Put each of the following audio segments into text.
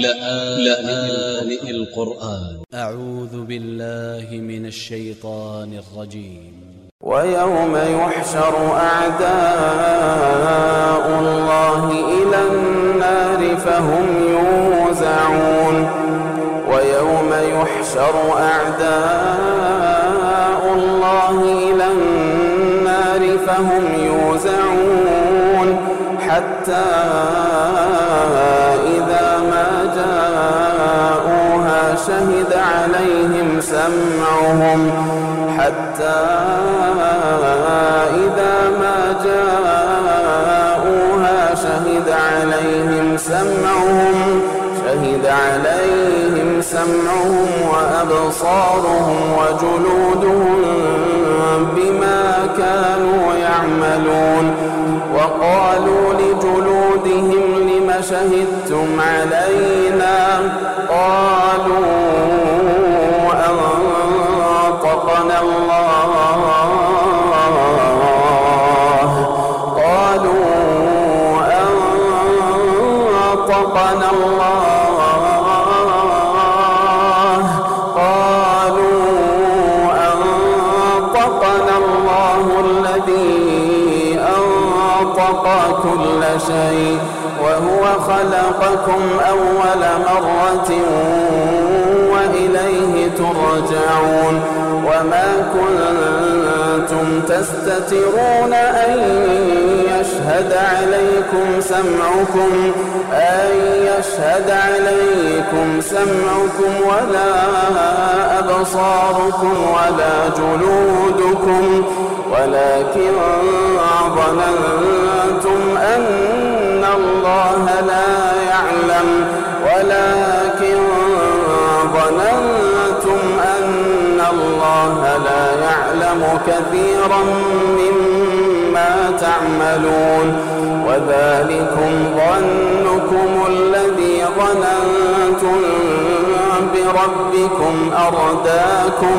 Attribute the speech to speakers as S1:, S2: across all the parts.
S1: لآن القرآن.
S2: أ ع و ذ ب ا ل ل ه من ا ل ش ي ط ا ن ا ل ج ي م
S3: ويوم يحشر أعداء الله إلى النار فهم يوزعون. ويوم يحشر أعداء الله إلى النار فهم يوزعون. حتى شهد عليهم سمعهم حتى إذا ما جاءوها شهد عليهم سمعهم شهد عليهم سمعهم وأبصارهم وجلودهم بما كانوا يعملون. وقالوا لجلودهم لم شهدتم علينا؟ كل وهو خلقكم أول مرة وإليه ترجعون وما كنتم تستترون أن يشهد عليكم سمعكم أن يشهد عليكم سمعكم ولا أبصاركم ولا جلودكم ولكن ظننتم أن الله لا يعلم. ولكن ظننتم أن الله لا يعلم كثيرا مما تعملون. وذلكم ظنكم الذي ظننتم بربكم أرداكم.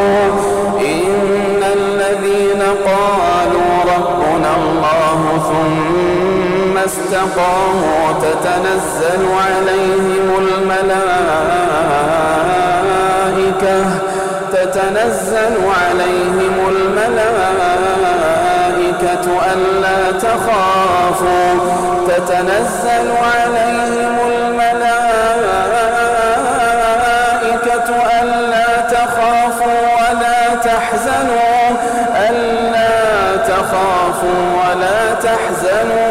S3: استقاموا تتنزل عليهم الملائكة تتنزل عليهم الملائكة ألا تخافوا تتنزل عليهم الملائكة ألا تخافوا ولا تحزنوا ألا تخافوا ولا تحزنوا.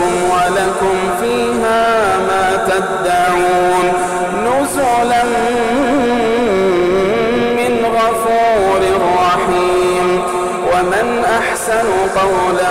S3: ولكم فيها ما تدعون نزلا من غفور رحيم. ومن أحسن قولا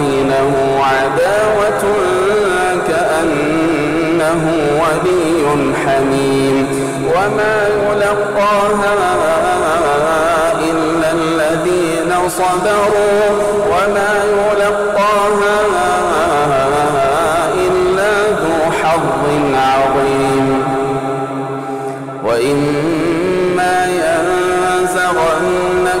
S3: وبينه عداوة كأنه ولي حميم. وما يلقاها إلا الذين صبروا. وما يلقاها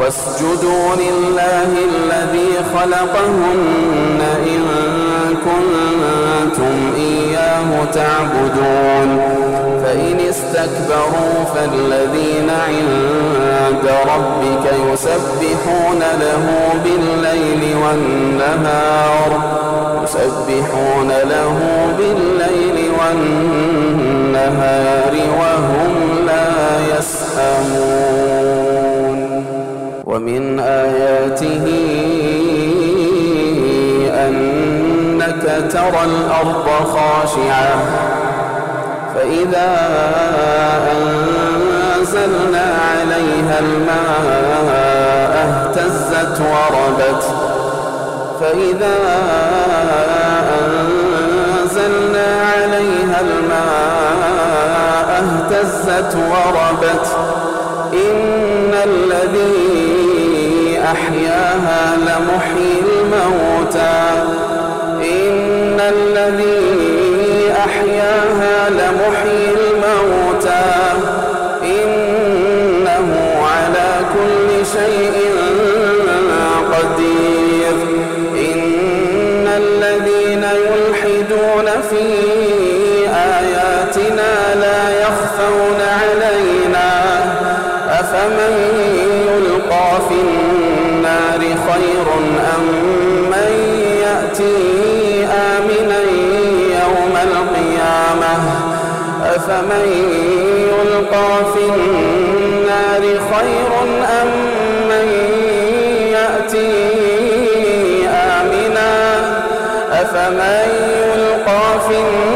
S3: واسجدوا لله الذي خلقهن إن كنتم إياه تعبدون. فإن استكبروا فالذين عند ربك يسبحون له بالليل والنهار يسبحون له بالليل اهتزت وربت. فإذا أنزلنا عليها الماء اهتزت وربت. إن الذي أحياها لمحيي الموتى. إن الذي أحياها لمحيي أفمن يلقى في النار خير أم من يأتي آمنا يوم القيامة؟ أفمن يلقى في النار خير أم من يأتي آمنا؟ أفمن يلقى في النار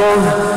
S3: آياته